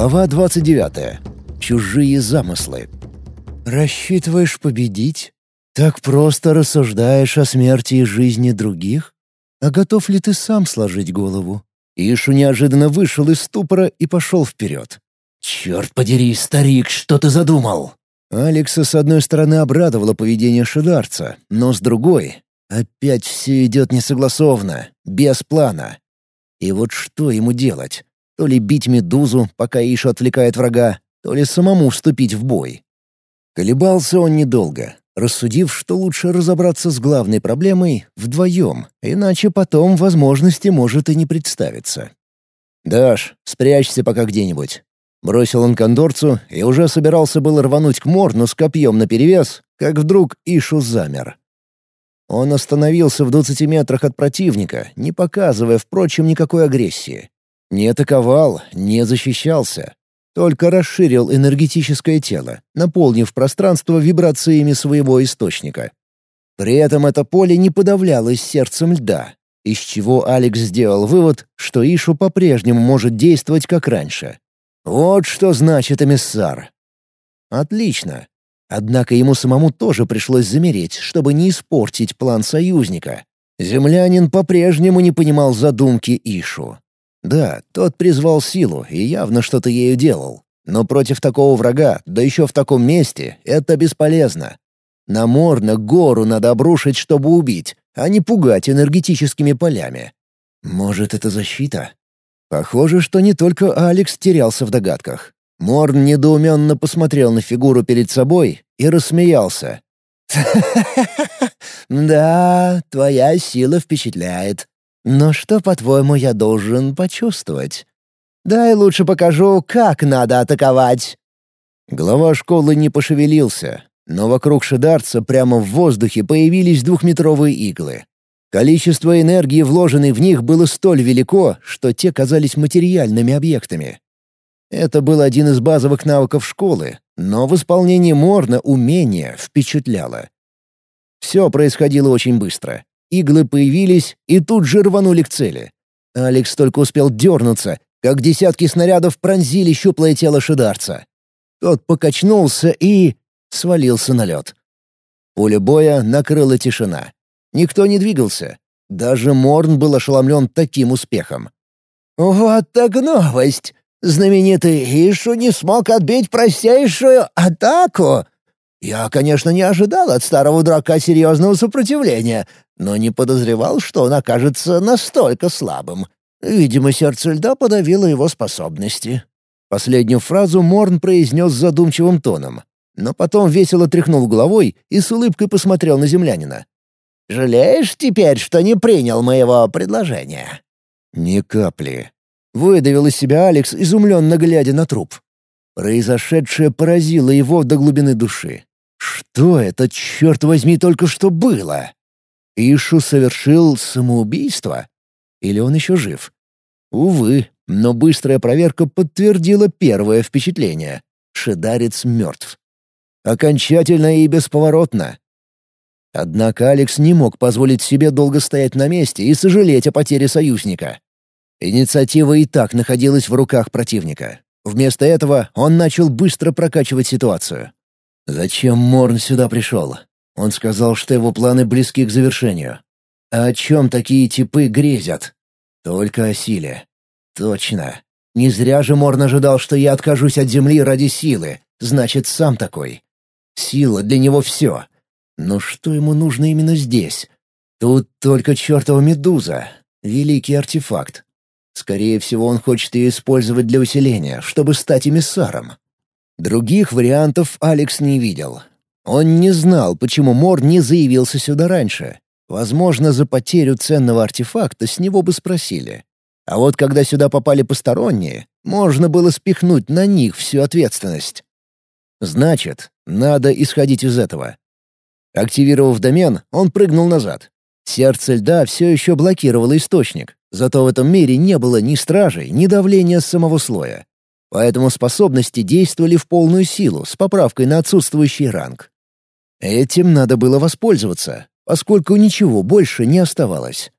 Глава 29. Чужие замыслы. «Рассчитываешь победить? Так просто рассуждаешь о смерти и жизни других? А готов ли ты сам сложить голову?» Ишу неожиданно вышел из ступора и пошел вперед. «Черт подери, старик, что ты задумал?» Алекса с одной стороны обрадовало поведение Шидарца, но с другой — опять все идет несогласованно, без плана. И вот что ему делать? То ли бить медузу, пока Ишу отвлекает врага, то ли самому вступить в бой. Колебался он недолго, рассудив, что лучше разобраться с главной проблемой вдвоем, иначе потом возможности может и не представиться. «Даш, спрячься пока где-нибудь». Бросил он кондорцу и уже собирался было рвануть к Морну с копьем наперевес, как вдруг Ишу замер. Он остановился в двадцати метрах от противника, не показывая, впрочем, никакой агрессии. Не атаковал, не защищался. Только расширил энергетическое тело, наполнив пространство вибрациями своего источника. При этом это поле не подавлялось сердцем льда, из чего Алекс сделал вывод, что Ишу по-прежнему может действовать как раньше. Вот что значит эмиссар. Отлично. Однако ему самому тоже пришлось замереть, чтобы не испортить план союзника. Землянин по-прежнему не понимал задумки Ишу. Да, тот призвал силу и явно что-то ею делал. Но против такого врага, да еще в таком месте, это бесполезно. На Морна гору надо обрушить, чтобы убить, а не пугать энергетическими полями. Может, это защита? Похоже, что не только Алекс терялся в догадках. Морн недоуменно посмотрел на фигуру перед собой и рассмеялся. «Да, твоя сила впечатляет. Но что, по-твоему, я должен почувствовать? Дай лучше покажу, как надо атаковать». Глава школы не пошевелился, но вокруг шидарца прямо в воздухе появились двухметровые иглы. Количество энергии, вложенной в них, было столь велико, что те казались материальными объектами. Это был один из базовых навыков школы, но в исполнении Морна умение впечатляло. Все происходило очень быстро. Иглы появились и тут же рванули к цели. Алекс только успел дернуться, как десятки снарядов пронзили щуплое тело шидарца. Тот покачнулся и... свалился на лед. Поле боя накрыла тишина. Никто не двигался. Даже Морн был ошеломлен таким успехом. «Вот так новость! Знаменитый Ишу не смог отбить простейшую атаку!» Я, конечно, не ожидал от старого дурака серьезного сопротивления, но не подозревал, что он окажется настолько слабым. Видимо, сердце льда подавило его способности. Последнюю фразу Морн произнес задумчивым тоном, но потом весело тряхнул головой и с улыбкой посмотрел на землянина. «Жалеешь теперь, что не принял моего предложения?» «Ни капли», — выдавил из себя Алекс, изумленно глядя на труп. Произошедшее поразило его до глубины души. Что это, черт возьми, только что было? Ишу совершил самоубийство? Или он еще жив? Увы, но быстрая проверка подтвердила первое впечатление. Шедарец мертв. Окончательно и бесповоротно. Однако Алекс не мог позволить себе долго стоять на месте и сожалеть о потере союзника. Инициатива и так находилась в руках противника. Вместо этого он начал быстро прокачивать ситуацию. Зачем Морн сюда пришел? Он сказал, что его планы близки к завершению. А о чем такие типы грезят? Только о силе. Точно. Не зря же Морн ожидал, что я откажусь от земли ради силы. Значит, сам такой. Сила для него все. Но что ему нужно именно здесь? Тут только чертова медуза. Великий артефакт. Скорее всего, он хочет ее использовать для усиления, чтобы стать эмиссаром. Других вариантов Алекс не видел. Он не знал, почему Мор не заявился сюда раньше. Возможно, за потерю ценного артефакта с него бы спросили. А вот когда сюда попали посторонние, можно было спихнуть на них всю ответственность. Значит, надо исходить из этого. Активировав домен, он прыгнул назад. Сердце льда все еще блокировало источник, зато в этом мире не было ни стражей, ни давления самого слоя. Поэтому способности действовали в полную силу с поправкой на отсутствующий ранг. Этим надо было воспользоваться, поскольку ничего больше не оставалось.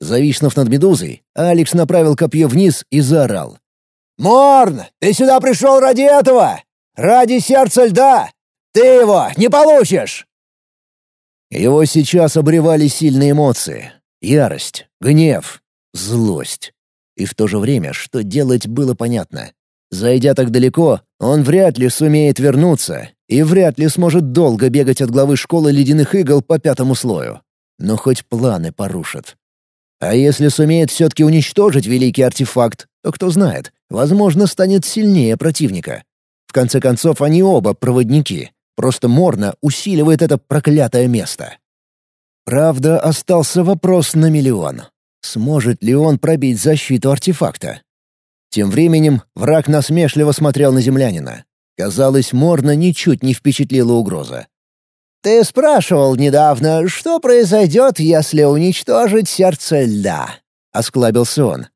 Зависнув над медузой, Алекс направил копье вниз и заорал. «Морн, ты сюда пришел ради этого! Ради сердца льда! Ты его не получишь!» Его сейчас обревали сильные эмоции. Ярость, гнев, злость. И в то же время, что делать было понятно. Зайдя так далеко, он вряд ли сумеет вернуться и вряд ли сможет долго бегать от главы школы ледяных игл по пятому слою. Но хоть планы порушат. А если сумеет все-таки уничтожить великий артефакт, то кто знает, возможно, станет сильнее противника. В конце концов, они оба проводники. Просто Морна усиливает это проклятое место. Правда, остался вопрос на миллион. Сможет ли он пробить защиту артефакта? Тем временем враг насмешливо смотрел на землянина. Казалось, Морна ничуть не впечатлила угроза. «Ты спрашивал недавно, что произойдет, если уничтожить сердце льда?» — осклабился он.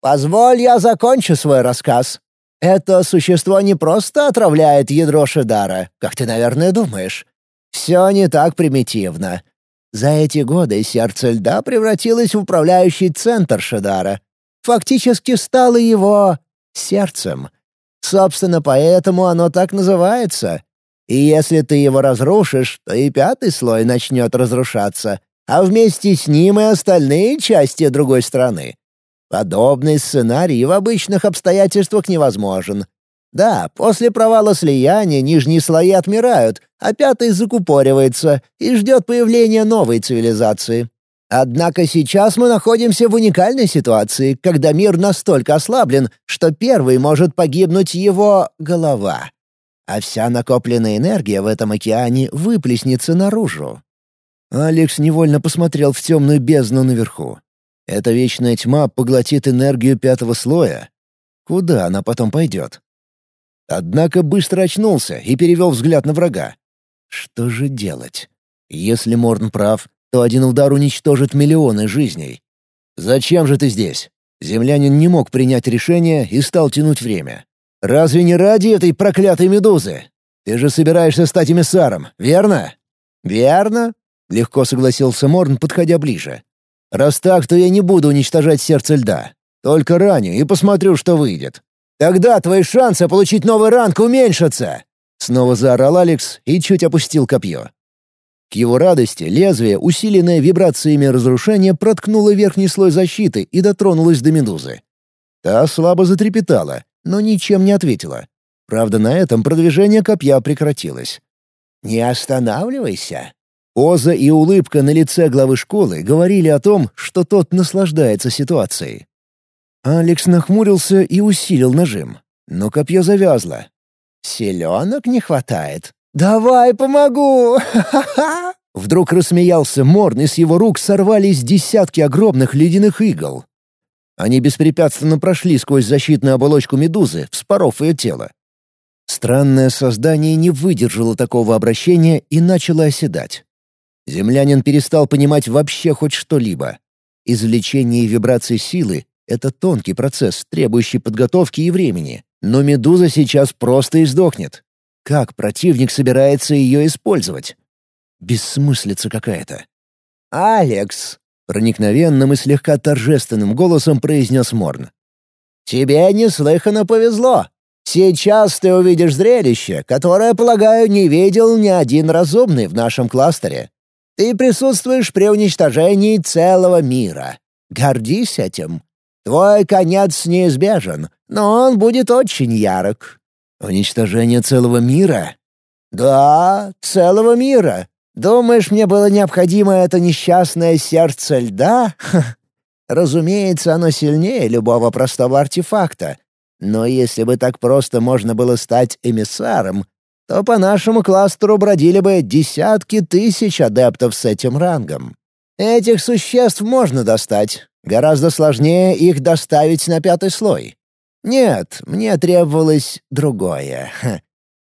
«Позволь, я закончу свой рассказ. Это существо не просто отравляет ядро Шидара, как ты, наверное, думаешь. Все не так примитивно. За эти годы сердце льда превратилось в управляющий центр Шидара. Фактически стало его сердцем. Собственно, поэтому оно так называется. И если ты его разрушишь, то и пятый слой начнет разрушаться, а вместе с ним и остальные части другой страны. Подобный сценарий в обычных обстоятельствах невозможен. Да, после провала слияния нижние слои отмирают, а пятый закупоривается и ждет появления новой цивилизации. Однако сейчас мы находимся в уникальной ситуации, когда мир настолько ослаблен, что первый может погибнуть его голова. А вся накопленная энергия в этом океане выплеснется наружу. Алекс невольно посмотрел в темную бездну наверху. Эта вечная тьма поглотит энергию пятого слоя. Куда она потом пойдет? Однако быстро очнулся и перевел взгляд на врага. Что же делать? Если Морн прав, то один удар уничтожит миллионы жизней. «Зачем же ты здесь?» Землянин не мог принять решение и стал тянуть время. «Разве не ради этой проклятой медузы? Ты же собираешься стать эмиссаром, верно?» «Верно», — легко согласился Морн, подходя ближе. Раз так, то я не буду уничтожать сердце льда. Только раню и посмотрю, что выйдет. Тогда твои шансы получить новый ранг уменьшатся!» Снова заорал Алекс и чуть опустил копье. К его радости лезвие, усиленное вибрациями разрушения, проткнуло верхний слой защиты и дотронулось до медузы. Та слабо затрепетала, но ничем не ответила. Правда, на этом продвижение копья прекратилось. «Не останавливайся», Поза и улыбка на лице главы школы говорили о том, что тот наслаждается ситуацией. Алекс нахмурился и усилил нажим, но копье завязло. «Селенок не хватает. Давай помогу! Ха-ха-ха!» Вдруг рассмеялся Морн, и с его рук сорвались десятки огромных ледяных игл. Они беспрепятственно прошли сквозь защитную оболочку медузы, вспоров ее тело. Странное создание не выдержало такого обращения и начало оседать. Землянин перестал понимать вообще хоть что-либо. Извлечение вибраций силы — это тонкий процесс, требующий подготовки и времени. Но медуза сейчас просто издохнет. Как противник собирается ее использовать? Бессмыслица какая-то. «Алекс!» — проникновенным и слегка торжественным голосом произнес Морн. «Тебе неслыханно повезло. Сейчас ты увидишь зрелище, которое, полагаю, не видел ни один разумный в нашем кластере. Ты присутствуешь при уничтожении целого мира. Гордись этим. Твой конец неизбежен, но он будет очень ярок». «Уничтожение целого мира?» «Да, целого мира. Думаешь, мне было необходимо это несчастное сердце льда? Разумеется, оно сильнее любого простого артефакта. Но если бы так просто можно было стать эмиссаром, то по нашему кластеру бродили бы десятки тысяч адептов с этим рангом. Этих существ можно достать. Гораздо сложнее их доставить на пятый слой. Нет, мне требовалось другое.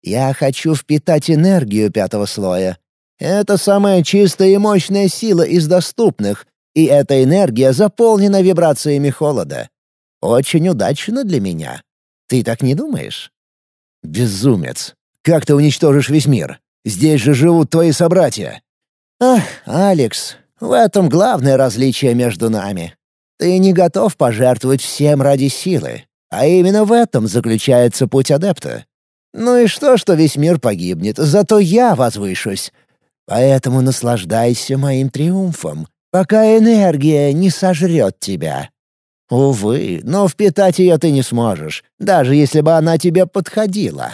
Я хочу впитать энергию пятого слоя. Это самая чистая и мощная сила из доступных, и эта энергия заполнена вибрациями холода. Очень удачно для меня. Ты так не думаешь? Безумец. Как ты уничтожишь весь мир? Здесь же живут твои собратья». «Ах, Алекс, в этом главное различие между нами. Ты не готов пожертвовать всем ради силы, А именно в этом заключается путь адепта. Ну и что, что весь мир погибнет, зато я возвышусь. Поэтому наслаждайся моим триумфом, пока энергия не сожрет тебя. Увы, но впитать ее ты не сможешь, даже если бы она тебе подходила.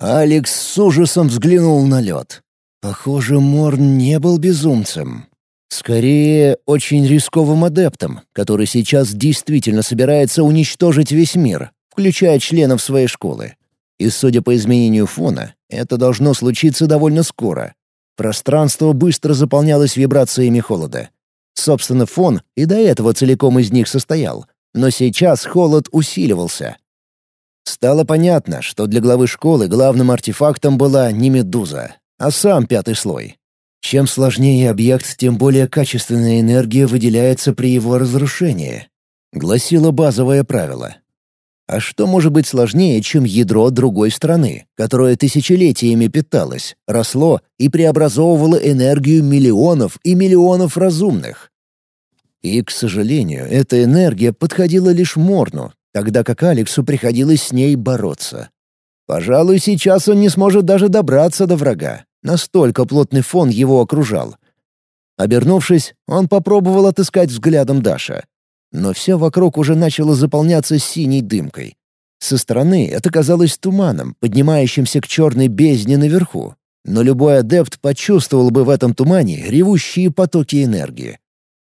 Алекс с ужасом взглянул на лед. Похоже, Морн не был безумцем. Скорее, очень рисковым адептом, который сейчас действительно собирается уничтожить весь мир, включая членов своей школы. И, судя по изменению фона, это должно случиться довольно скоро. Пространство быстро заполнялось вибрациями холода. Собственно, фон и до этого целиком из них состоял, но сейчас холод усиливался. Стало понятно, что для главы школы главным артефактом была не медуза, а сам пятый слой. Чем сложнее объект, тем более качественная энергия выделяется при его разрушении, гласило базовое правило. А что может быть сложнее, чем ядро другой страны, которое тысячелетиями питалось, росло и преобразовывало энергию миллионов и миллионов разумных? И, к сожалению, эта энергия подходила лишь Морну, тогда как Алексу приходилось с ней бороться. Пожалуй, сейчас он не сможет даже добраться до врага. Настолько плотный фон его окружал. Обернувшись, он попробовал отыскать взглядом Даша. Но все вокруг уже начало заполняться синей дымкой. Со стороны это казалось туманом, поднимающимся к черной бездне наверху. Но любой адепт почувствовал бы в этом тумане ревущие потоки энергии.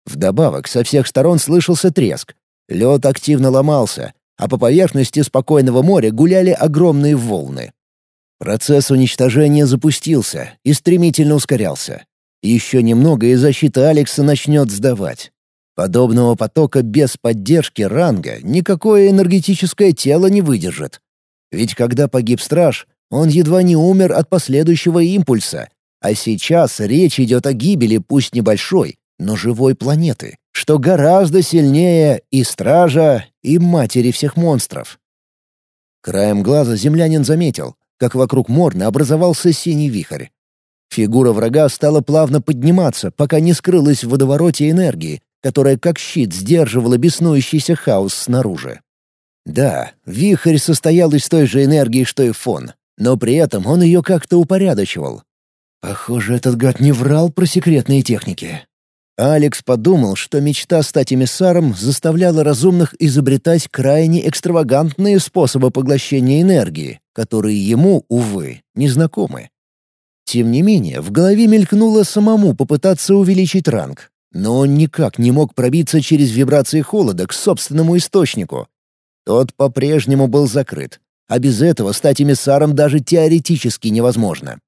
Вдобавок, со всех сторон слышался треск. Лед активно ломался, а по поверхности спокойного моря гуляли огромные волны. Процесс уничтожения запустился и стремительно ускорялся. Еще немного, и защита Алекса начнет сдавать. Подобного потока без поддержки ранга никакое энергетическое тело не выдержит. Ведь когда погиб страж, он едва не умер от последующего импульса, а сейчас речь идет о гибели пусть небольшой, но живой планеты, что гораздо сильнее и стража, и матери всех монстров. Краем глаза землянин заметил, как вокруг Морна образовался синий вихрь. Фигура врага стала плавно подниматься, пока не скрылась в водовороте энергии, которая как щит сдерживала беснующийся хаос снаружи. Да, вихрь состоял из той же энергии, что и фон, но при этом он ее как-то упорядочивал. Похоже, этот гад не врал про секретные техники. Алекс подумал, что мечта стать эмиссаром заставляла разумных изобретать крайне экстравагантные способы поглощения энергии, которые ему, увы, незнакомы. Тем не менее, в голове мелькнуло самому попытаться увеличить ранг, но он никак не мог пробиться через вибрации холода к собственному источнику. Тот по-прежнему был закрыт, а без этого стать эмиссаром даже теоретически невозможно.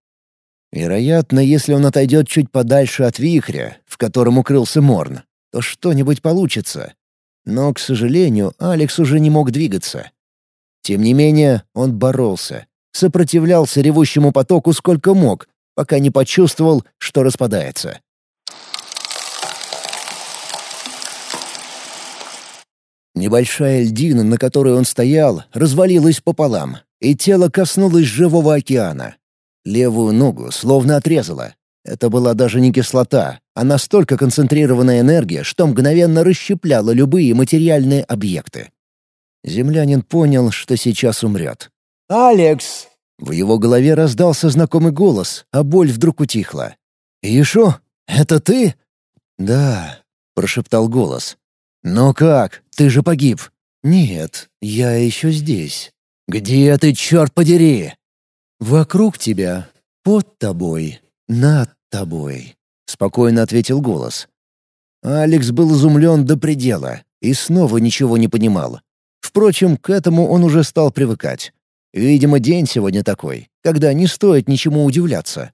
Вероятно, если он отойдет чуть подальше от вихря, в котором укрылся Морн, то что-нибудь получится. Но, к сожалению, Алекс уже не мог двигаться. Тем не менее, он боролся, сопротивлялся ревущему потоку сколько мог, пока не почувствовал, что распадается. Небольшая льдина, на которой он стоял, развалилась пополам, и тело коснулось живого океана. Левую ногу словно отрезало. Это была даже не кислота, а настолько концентрированная энергия, что мгновенно расщепляла любые материальные объекты. Землянин понял, что сейчас умрет. «Алекс!» В его голове раздался знакомый голос, а боль вдруг утихла. «Ишо, это ты?» «Да», — прошептал голос. «Но как? Ты же погиб». «Нет, я еще здесь». «Где ты, черт подери?» «Вокруг тебя, под тобой, над тобой», — спокойно ответил голос. Алекс был изумлен до предела и снова ничего не понимал. Впрочем, к этому он уже стал привыкать. Видимо, день сегодня такой, когда не стоит ничему удивляться.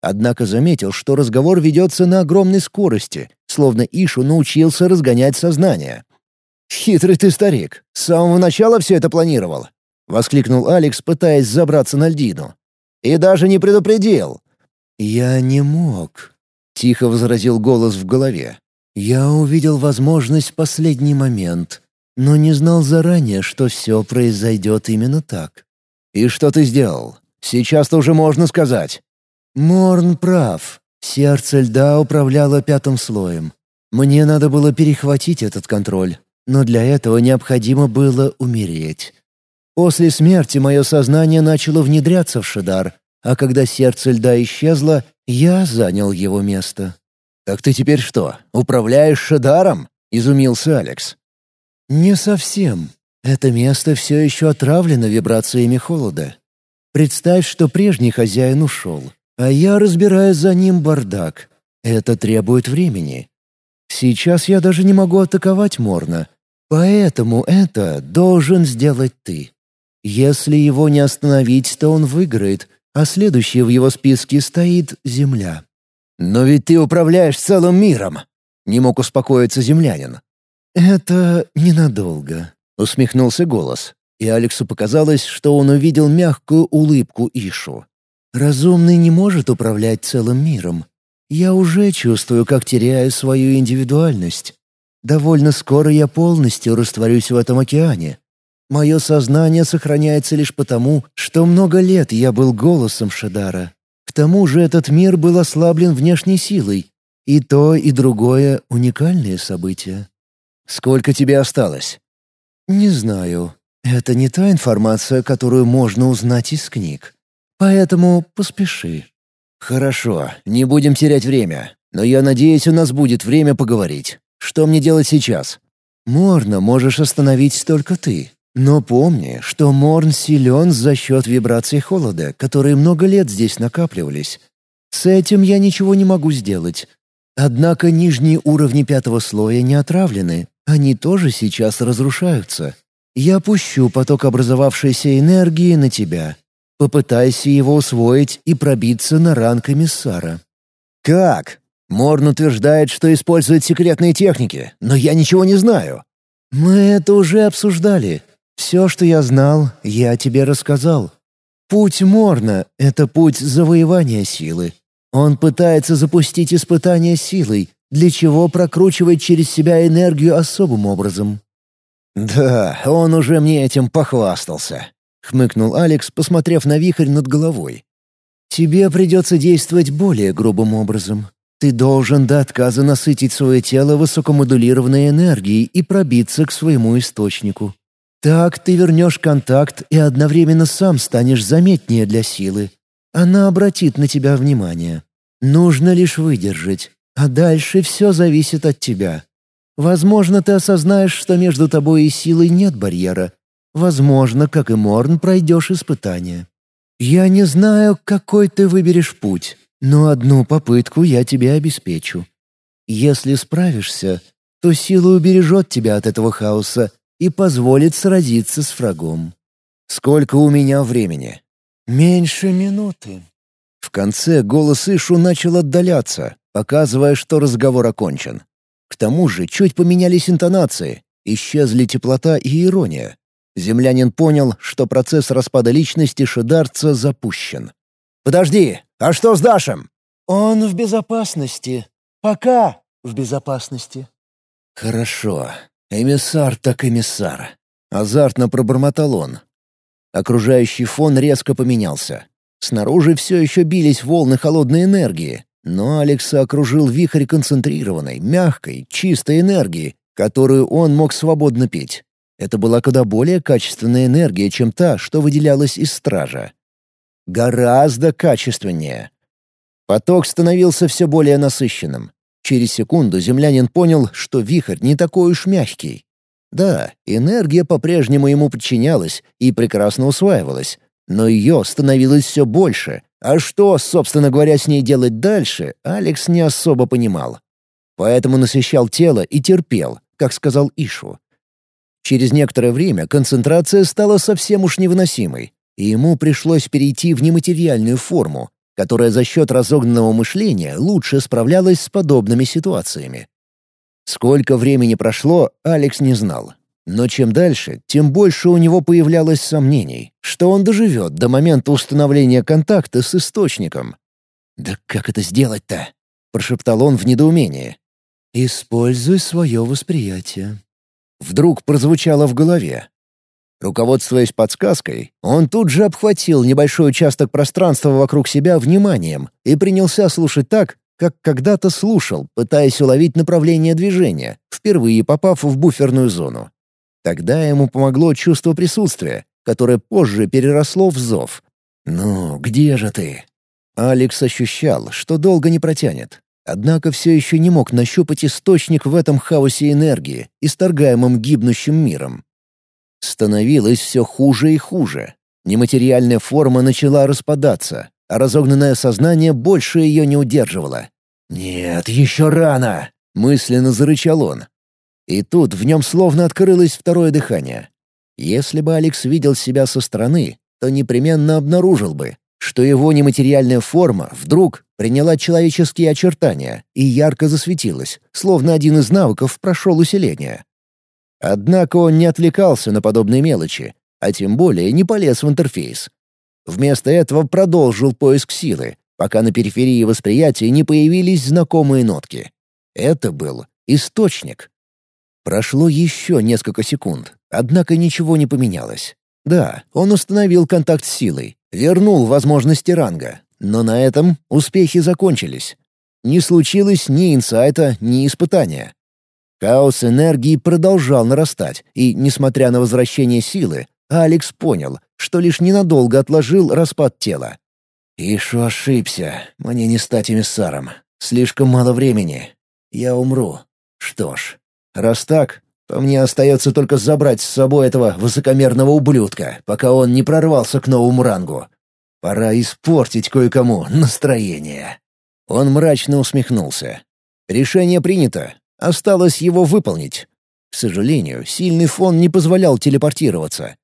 Однако заметил, что разговор ведется на огромной скорости, словно Ишу научился разгонять сознание. «Хитрый ты старик, с самого начала все это планировал. — воскликнул Алекс, пытаясь забраться на льдину. «И даже не предупредил!» «Я не мог», — тихо возразил голос в голове. «Я увидел возможность в последний момент, но не знал заранее, что все произойдет именно так». «И что ты сделал? Сейчас-то уже можно сказать». «Морн прав. Сердце льда управляло пятым слоем. Мне надо было перехватить этот контроль, но для этого необходимо было умереть. После смерти мое сознание начало внедряться в Шидар, а когда сердце льда исчезло, я занял его место. «Так ты теперь что, управляешь Шидаром?» — изумился Алекс. «Не совсем. Это место все еще отравлено вибрациями холода. Представь, что прежний хозяин ушел, а я разбираю за ним бардак. Это требует времени. Сейчас я даже не могу атаковать Морна, поэтому это должен сделать ты. Если его не остановить, то он выиграет, а следующий в его списке стоит Земля. «Но ведь ты управляешь целым миром!» — не мог успокоиться землянин. «Это ненадолго», — усмехнулся голос, и Алексу показалось, что он увидел мягкую улыбку Ишу. «Разумный не может управлять целым миром. Я уже чувствую, как теряю свою индивидуальность. Довольно скоро я полностью растворюсь в этом океане. Мое сознание сохраняется лишь потому, что много лет я был голосом Шадара. К тому же этот мир был ослаблен внешней силой. И то, и другое — уникальные события. Сколько тебе осталось? Не знаю. Это не та информация, которую можно узнать из книг. Поэтому поспеши. Хорошо, не будем терять время. Но я надеюсь, у нас будет время поговорить. Что мне делать сейчас? Морно можешь остановить только ты. Но помни, что Морн силен за счет вибраций холода, которые много лет здесь накапливались. С этим я ничего не могу сделать. Однако нижние уровни пятого слоя не отравлены, они тоже сейчас разрушаются. Я пущу поток образовавшейся энергии на тебя. Попытайся его усвоить и пробиться на ранг эмиссара. «Как?» Морн утверждает, что использует секретные техники, но я ничего не знаю. Мы это уже обсуждали. Все, что я знал, я тебе рассказал. Путь Морна — это путь завоевания силы. Он пытается запустить испытание силой, для чего прокручивает через себя энергию особым образом. «Да, он уже мне этим похвастался», — хмыкнул Алекс, посмотрев на вихрь над головой. «Тебе придется действовать более грубым образом. Ты должен до отказа насытить свое тело высокомодулированной энергией и пробиться к своему источнику. Так ты вернешь контакт и одновременно сам станешь заметнее для силы. Она обратит на тебя внимание. Нужно лишь выдержать, а дальше все зависит от тебя. Возможно, ты осознаешь, что между тобой и силой нет барьера. Возможно, как и Морн, пройдешь испытание. Я не знаю, какой ты выберешь путь, но одну попытку я тебе обеспечу. Если справишься, то сила убережет тебя от этого хаоса и позволит сразиться с врагом. Сколько у меня времени? Меньше минуты. В конце голос Ишу начал отдаляться, показывая, что разговор окончен. К тому же чуть поменялись интонации, исчезли теплота и ирония. Землянин понял, что процесс распада личности шидарца запущен. «Подожди, а что с Дашем?» «Он в безопасности. Пока в безопасности». «Хорошо. «Эмиссар так эмиссар», — азартно пробормотал он. Окружающий фон резко поменялся. Снаружи все еще бились волны холодной энергии, но Алекса окружил вихрь концентрированной, мягкой, чистой энергии, которую он мог свободно пить. Это была куда более качественная энергия, чем та, что выделялась из стража. Гораздо качественнее. Поток становился все более насыщенным. Через секунду землянин понял, что вихрь не такой уж мягкий. Да, энергия по-прежнему ему подчинялась и прекрасно усваивалась, но ее становилось все больше, а что, собственно говоря, с ней делать дальше, Алекс не особо понимал. Поэтому насыщал тело и терпел, как сказал Ишу. Через некоторое время концентрация стала совсем уж невыносимой, и ему пришлось перейти в нематериальную форму, которая за счет разогнанного мышления лучше справлялась с подобными ситуациями. Сколько времени прошло, Алекс не знал. Но чем дальше, тем больше у него появлялось сомнений, что он доживет до момента установления контакта с источником. «Да как это сделать-то?» — прошептал он в недоумении. «Используй свое восприятие». Вдруг прозвучало в голове, Руководствуясь подсказкой, он тут же обхватил небольшой участок пространства вокруг себя вниманием и принялся слушать так, как когда-то слушал, пытаясь уловить направление движения, впервые попав в буферную зону. Тогда ему помогло чувство присутствия, которое позже переросло в зов. «Ну, где же ты?» Алекс ощущал, что долго не протянет. Однако все еще не мог нащупать источник в этом хаосе энергии, исторгаемом гибнущим миром. Становилось все хуже и хуже. Нематериальная форма начала распадаться, а разогнанное сознание больше ее не удерживало. «Нет, еще рано!» — мысленно зарычал он. И тут в нем словно открылось второе дыхание. Если бы Алекс видел себя со стороны, то непременно обнаружил бы, что его нематериальная форма вдруг приняла человеческие очертания и ярко засветилась, словно один из навыков прошел усиление. Однако он не отвлекался на подобные мелочи, а тем более не полез в интерфейс. Вместо этого продолжил поиск силы, пока на периферии восприятия не появились знакомые нотки. Это был источник. Прошло еще несколько секунд, однако ничего не поменялось. Да, он установил контакт с силой, вернул возможности ранга, но на этом успехи закончились. Не случилось ни инсайта, ни испытания. Хаос энергии продолжал нарастать, и, несмотря на возвращение силы, Алекс понял, что лишь ненадолго отложил распад тела. «Ишу ошибся. Мне не стать эмиссаром. Слишком мало времени. Я умру. Что ж, раз так, то мне остается только забрать с собой этого высокомерного ублюдка, пока он не прорвался к новому рангу. Пора испортить кое-кому настроение». Он мрачно усмехнулся. «Решение принято. Осталось его выполнить. К сожалению, сильный фон не позволял телепортироваться.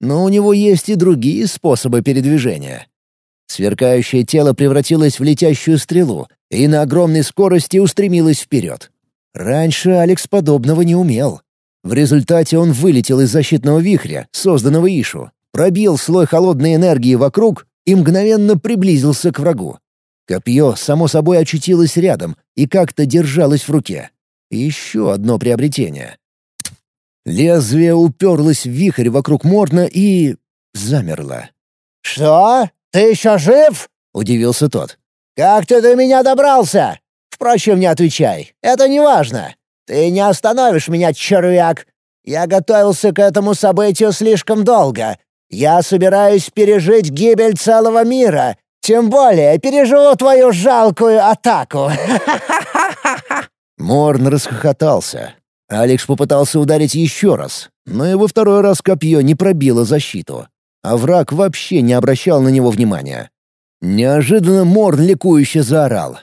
Но у него есть и другие способы передвижения. Сверкающее тело превратилось в летящую стрелу и на огромной скорости устремилось вперед. Раньше Алекс подобного не умел. В результате он вылетел из защитного вихря, созданного Ишу, пробил слой холодной энергии вокруг и мгновенно приблизился к врагу. Копье, само собой, очутилось рядом и как-то держалось в руке. Еще одно приобретение. Лезвие уперлось в вихрь вокруг Морна и... замерло. «Что? Ты еще жив?» — удивился тот. «Как ты до меня добрался? Впрочем, не отвечай. Это не важно. Ты не остановишь меня, червяк. Я готовился к этому событию слишком долго. Я собираюсь пережить гибель целого мира. Тем более переживу твою жалкую атаку. Морн расхохотался. Алекс попытался ударить еще раз, но его второй раз копье не пробило защиту, а враг вообще не обращал на него внимания. Неожиданно Морн ликующе заорал.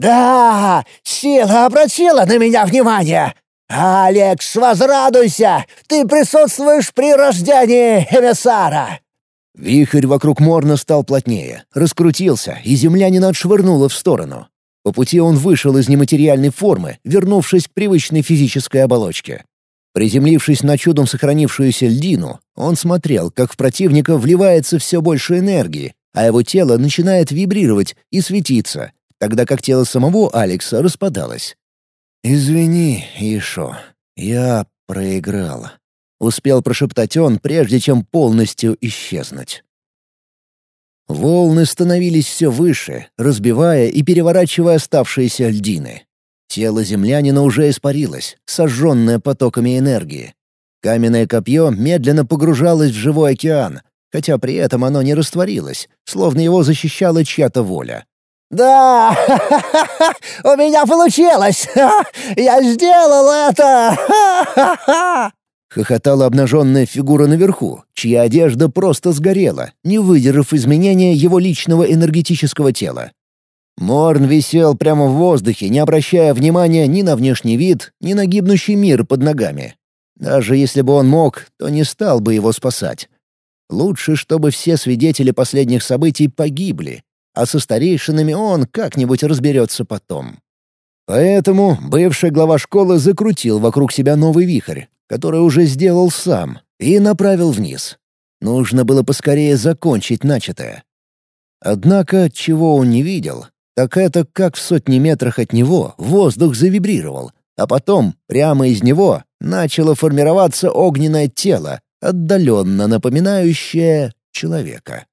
«Да, сила обратила на меня внимание! Алекс, возрадуйся! Ты присутствуешь при рождении эмиссара!» Вихрь вокруг Морна стал плотнее, раскрутился, и землянина отшвырнуло в сторону. По пути он вышел из нематериальной формы, вернувшись к привычной физической оболочке. Приземлившись на чудом сохранившуюся льдину, он смотрел, как в противника вливается все больше энергии, а его тело начинает вибрировать и светиться, тогда как тело самого Алекса распадалось. «Извини, Ишо, я проиграл», — успел прошептать он, прежде чем полностью исчезнуть. Волны становились все выше, разбивая и переворачивая оставшиеся льдины. Тело землянина уже испарилось, сожженное потоками энергии. Каменное копье медленно погружалось в живой океан, хотя при этом оно не растворилось, словно его защищала чья-то воля. «Да! У меня получилось! Я сделал это! Хохотала обнаженная фигура наверху, чья одежда просто сгорела, не выдержав изменения его личного энергетического тела. Морн висел прямо в воздухе, не обращая внимания ни на внешний вид, ни на гибнущий мир под ногами. Даже если бы он мог, то не стал бы его спасать. Лучше, чтобы все свидетели последних событий погибли, а со старейшинами он как-нибудь разберется потом. Поэтому бывший глава школы закрутил вокруг себя новый вихрь, который уже сделал сам, и направил вниз. Нужно было поскорее закончить начатое. Однако, чего он не видел, так это как в сотни метрах от него воздух завибрировал, а потом прямо из него начало формироваться огненное тело, отдаленно напоминающее человека.